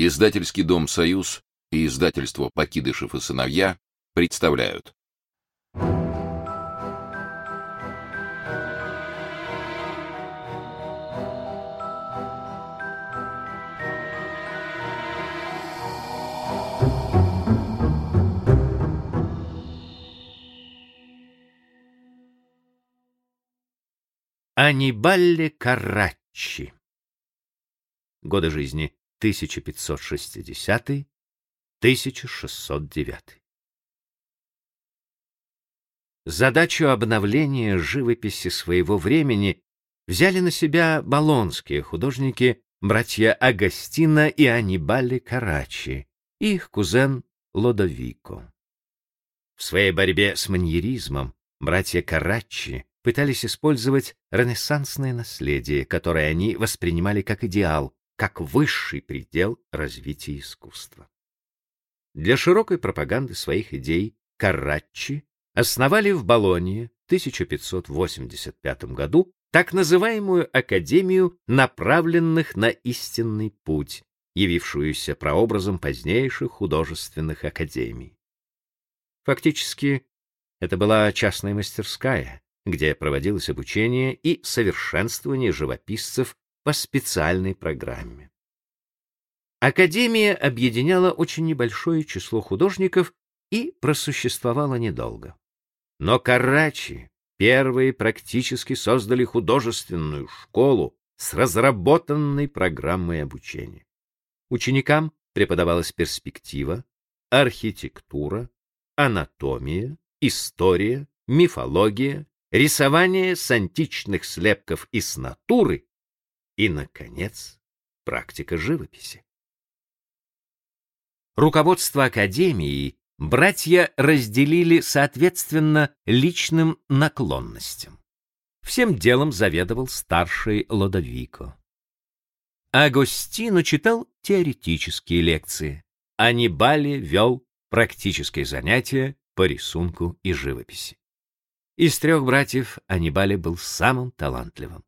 Издательский дом «Союз» и издательство «Покидышев и сыновья» представляют. Анибалле Караччи. Годы жизни 1560-1609. Задачу обновления живописи своего времени взяли на себя болонские художники братья Агастино и Анибале Караччи и их кузен Лодовико. В своей борьбе с маньеризмом братья Караччи пытались использовать ренессансное наследие, которое они воспринимали как идеал, как высший предел развития искусства. Для широкой пропаганды своих идей Карраччи основали в Болонье в 1585 году так называемую Академию направленных на истинный путь, явившуюся прообразом позднейших художественных академий. Фактически, это была частная мастерская, где проводилось обучение и совершенствование живописцев по специальной программе. Академия объединяла очень небольшое число художников и просуществовала недолго. Но Карачи первые практически создали художественную школу с разработанной программой обучения. Ученикам преподавалась перспектива, архитектура, анатомия, история, мифология, рисование с античных слепков из натуры и, наконец, практика живописи. Руководство Академии братья разделили соответственно личным наклонностям. Всем делом заведовал старший Лодовико. Агостино читал теоретические лекции, а Нибали вел практические занятия по рисунку и живописи. Из трех братьев Анибале был самым талантливым.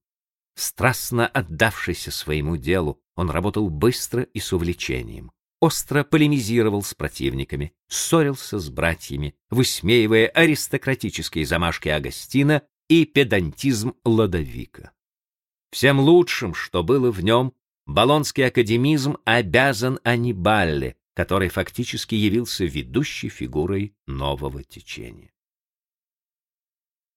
Страстно отдавшийся своему делу, он работал быстро и с увлечением. Остро полемизировал с противниками, ссорился с братьями, высмеивая аристократические замашки Агастина и педантизм Ладовика. Всем лучшим, что было в нем, болонский академизм обязан Анибалле, который фактически явился ведущей фигурой нового течения.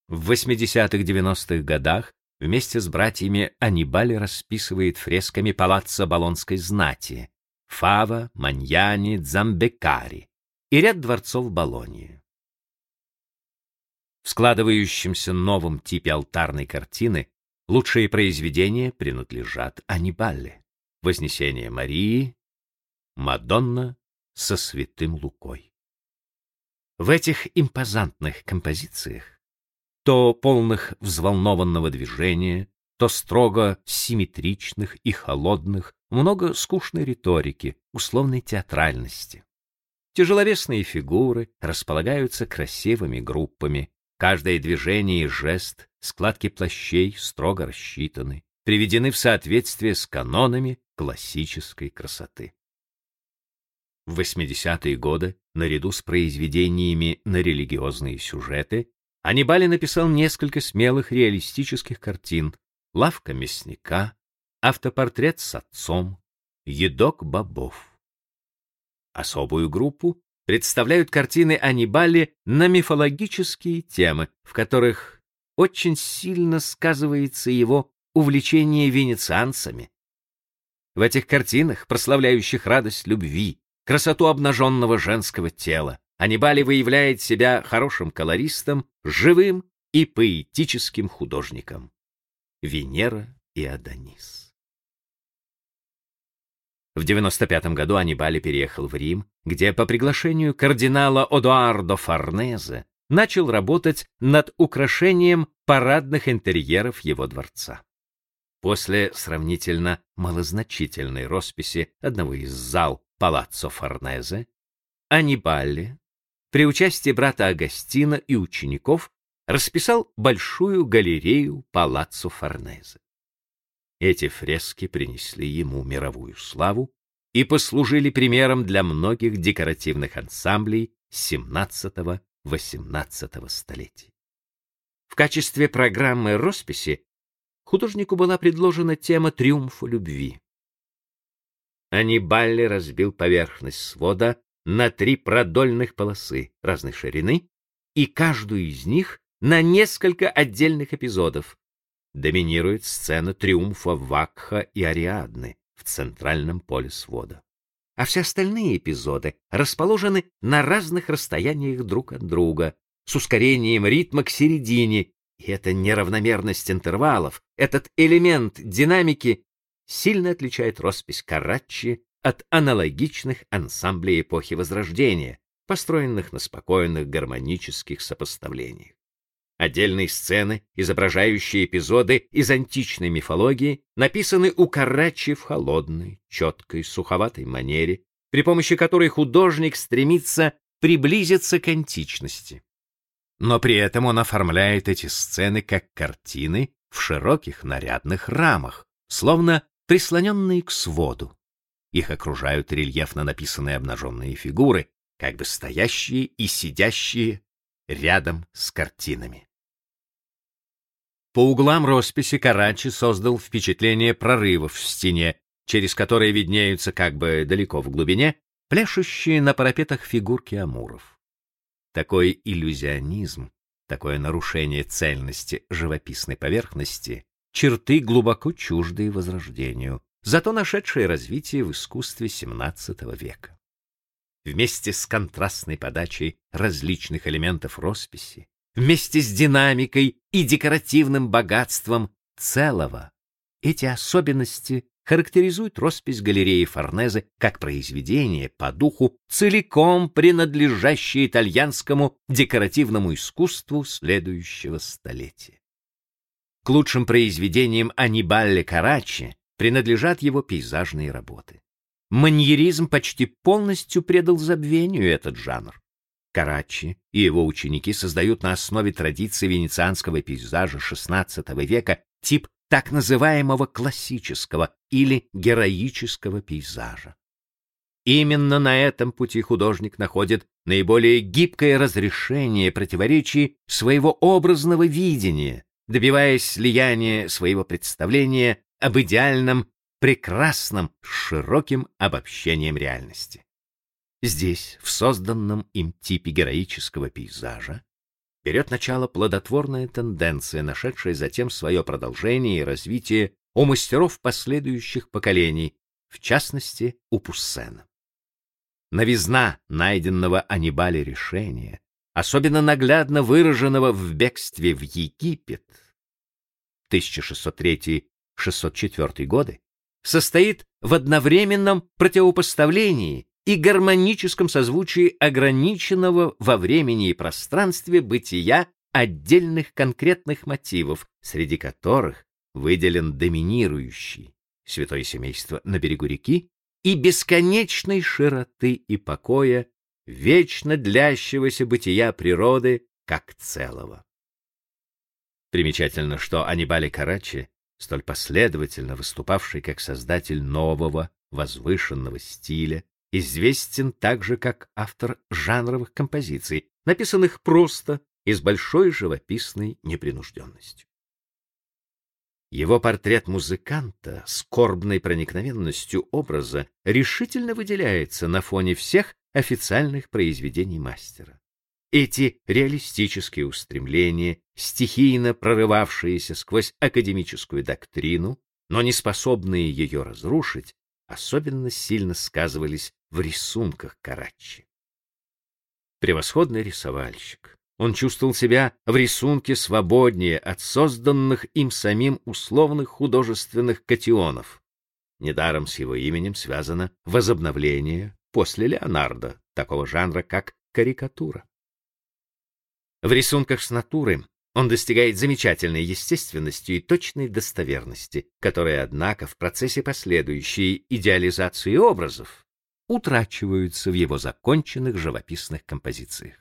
В 80-х-90-х годах вместе с братьями Анибали расписывает фресками палаццо Болонской знати Фава, Маньяни, Дзамбекари и ряд дворцов Болонии. В складывающемся новом типе алтарной картины лучшие произведения принадлежат Анибале. Вознесение Марии, Мадонна со святым Лукой. В этих импозантных композициях то полных взволнованного движения, то строго симметричных и холодных, много скучной риторики, условной театральности. Тяжеловесные фигуры располагаются красивыми группами, каждое движение и жест, складки плащей строго рассчитаны, приведены в соответствие с канонами классической красоты. В 80-е годы, наряду с произведениями на религиозные сюжеты, Анибали написал несколько смелых реалистических картин: "Лавка мясника", "Автопортрет с отцом", "Едок бобов". Особую группу представляют картины Анибали на мифологические темы, в которых очень сильно сказывается его увлечение венецианцами. В этих картинах, прославляющих радость любви, красоту обнаженного женского тела, Анибали выявляет себя хорошим колористом, живым и поэтическим художником. Венера и Адонис. В 95 году Анибали переехал в Рим, где по приглашению кардинала Одуардо Форнезе начал работать над украшением парадных интерьеров его дворца. После сравнительно малозначительной росписи одного из зал Палаццо Форнезе Анибалли при участии брата Агастина и учеников расписал большую галерею Палаццо Форнезе. Эти фрески принесли ему мировую славу и послужили примером для многих декоративных ансамблей XVII-XVIII столетий. В качестве программы росписи художнику была предложена тема триумфа любви. Аннибалли разбил поверхность свода на три продольных полосы разной ширины и каждую из них на несколько отдельных эпизодов. Доминирует сцена триумфа Вакха и Ариадны в центральном поле свода. А все остальные эпизоды расположены на разных расстояниях друг от друга, с ускорением ритма к середине, и эта неравномерность интервалов, этот элемент динамики сильно отличает роспись Караччи от аналогичных ансамблей эпохи Возрождения, построенных на спокойных гармонических сопоставлениях. Отдельные сцены, изображающие эпизоды из античной мифологии, написаны у Карачи в холодной, четкой, суховатой манере, при помощи которой художник стремится приблизиться к античности. Но при этом он оформляет эти сцены как картины в широких нарядных рамах, словно прислоненные к своду. Их окружают рельефно написанные обнаженные фигуры, как бы стоящие и сидящие рядом с картинами. По углам росписи Карачи создал впечатление прорывов в стене, через которые виднеются как бы далеко в глубине пляшущие на парапетах фигурки амуров. Такой иллюзионизм, такое нарушение цельности живописной поверхности черты глубоко чуждые возрождению, зато нашедшие развитие в искусстве XVII века вместе с контрастной подачей различных элементов росписи, вместе с динамикой и декоративным богатством целого. Эти особенности характеризуют роспись галереи Форнезе как произведение по духу, целиком принадлежащее итальянскому декоративному искусству следующего столетия. К лучшим произведениям Анибалле Карачи принадлежат его пейзажные работы маньеризм почти полностью предал забвению этот жанр. Карачи и его ученики создают на основе традиций венецианского пейзажа XVI века тип так называемого классического или героического пейзажа. Именно на этом пути художник находит наиболее гибкое разрешение противоречий своего образного видения, добиваясь слияния своего представления об идеальном прекрасном, широким обобщением реальности. Здесь, в созданном им типе героического пейзажа, берет начало плодотворная тенденция, нашедшая затем свое продолжение и развитие у мастеров последующих поколений, в частности, у Пуссена. Новизна найденного Анибале решения, особенно наглядно выраженного в бегстве в Египет 1603-604 годы, состоит в одновременном противопоставлении и гармоническом созвучии ограниченного во времени и пространстве бытия отдельных конкретных мотивов, среди которых выделен доминирующий святое семейство на берегу реки и бесконечной широты и покоя вечно длящегося бытия природы как целого. Примечательно, что Анибале Карачи столь последовательно выступавший как создатель нового, возвышенного стиля, известен также как автор жанровых композиций, написанных просто и с большой живописной непринужденностью. Его портрет музыканта с скорбной проникновенностью образа решительно выделяется на фоне всех официальных произведений мастера. Эти реалистические устремления, стихийно прорывавшиеся сквозь академическую доктрину, но не способные ее разрушить, особенно сильно сказывались в рисунках Карачи. Превосходный рисовальщик. Он чувствовал себя в рисунке свободнее от созданных им самим условных художественных катионов. Недаром с его именем связано возобновление после Леонардо такого жанра, как карикатура. В рисунках с натуры он достигает замечательной естественности и точной достоверности, которые, однако, в процессе последующей идеализации образов утрачиваются в его законченных живописных композициях.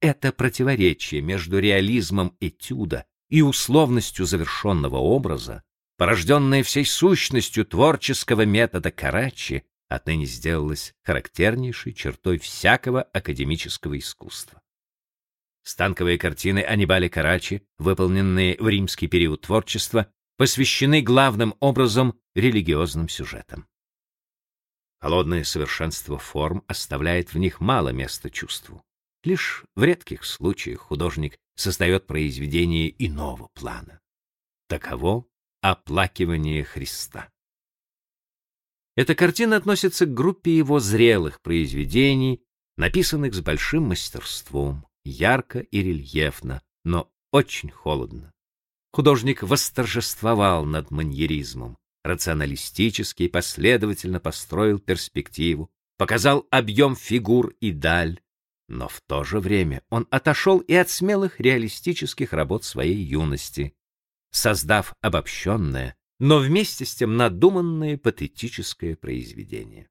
Это противоречие между реализмом этюда и условностью завершенного образа, порожденное всей сущностью творческого метода Карачи, отныне сделалась характернейшей чертой всякого академического искусства. Станковые картины Анибале Карачи, выполненные в римский период творчества, посвящены главным образом религиозным сюжетам. Холодное совершенство форм оставляет в них мало места чувству. Лишь в редких случаях художник создает произведение иного плана. Таково оплакивание Христа. Эта картина относится к группе его зрелых произведений, написанных с большим мастерством, ярко и рельефно, но очень холодно. Художник восторжествовал над маньеризмом, рационалистически и последовательно построил перспективу, показал объем фигур и даль, но в то же время он отошел и от смелых реалистических работ своей юности, создав обобщенное, но вместе с тем надуманное патетическое произведение.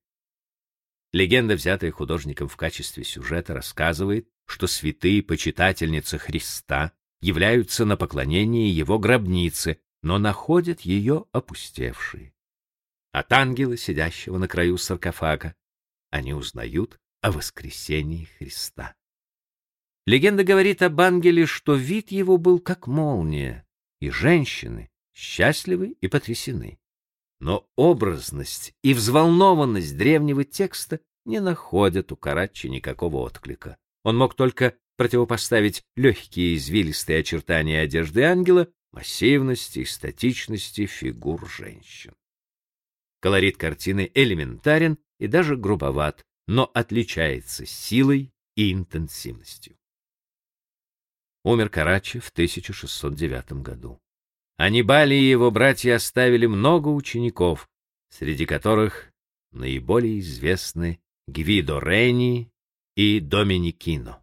Легенда, взятая художником в качестве сюжета, рассказывает, что святые почитательницы Христа являются на поклонение его гробнице, но находят ее опустевшей. От ангела, сидящего на краю саркофага, они узнают о воскресении Христа. Легенда говорит об ангеле, что вид его был как молния, и женщины счастливы и потрясены. Но образность и взволнованность древнего текста не находят у Карачи никакого отклика. Он мог только противопоставить легкие извилистые очертания одежды ангела массивности и статичности фигур женщин. Колорит картины элементарен и даже грубоват, но отличается силой и интенсивностью. Умер Карачи в 1609 году. Анибали и его братья оставили много учеников, среди которых наиболее известны Гвидо Рени и Доминикино.